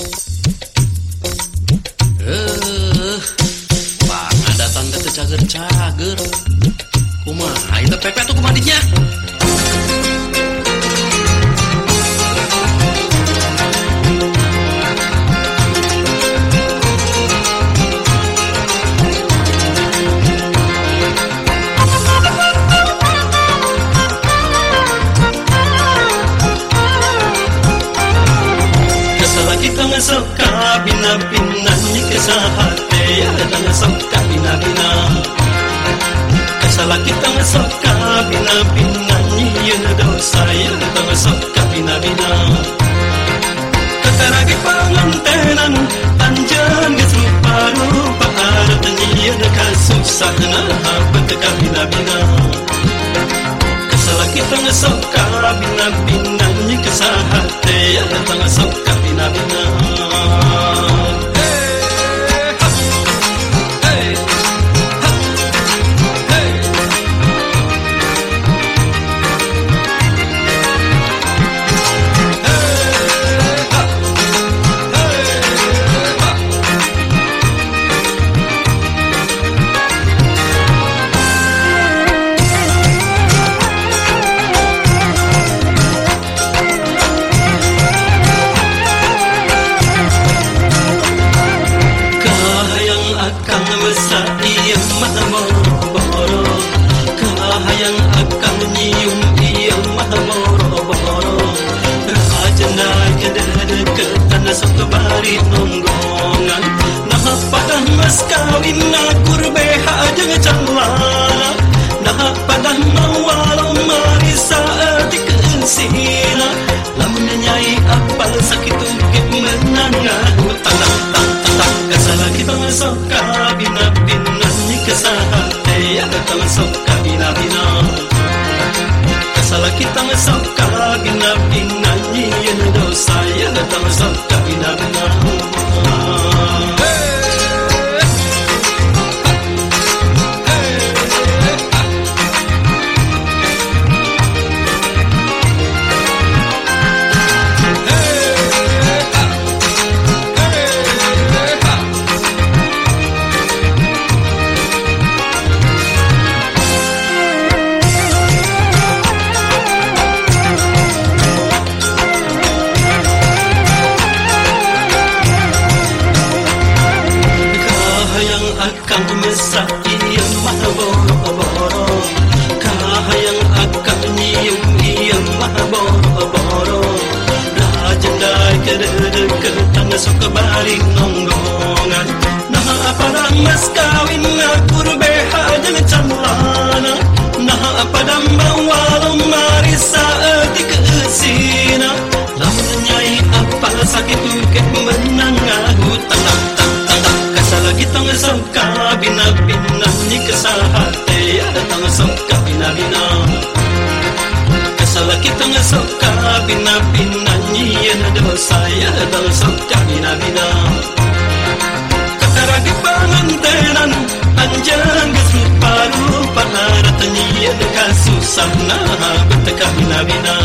Eh, Pak, datang ke cager-cager. Kita ngasok kabina bina ni kesahate ada ngasok kabina bina Kasala kita ngasok kabina bina ni yun dosa ya ada ngasok kabina bina Kataragi pangantenan panjang gesu paru paharat ni yun kasusah na habat kabina bina Kasala kita ngasok kabina bina ni kesahate ada ngasok kabina bina Nasab kebari nonggongan Nah padah mas kawin na kurbe hajang calana Nah padah mawalau marisa adik ensina Lamun nyai apal sakit ukit menangah Tanah tang tang tang Kasala kita masuk kabina bina Ni kesahate ya datang masuk kabina bina Kasala kita masuk suka balik nonggongan Nah apa mas kawin akur beha jangan camlana Nah apa dah mawalum marisa eti keesina Lamun nyai apa sakit uket menangah hutan Kasala kita ngasok kabina kita ngesuka bina bina nyia ada saya ya dal suka bina bina Katara di pangan tenan panjang gesuparu Pahara tenyia ya, dekasu sana betekah bina bina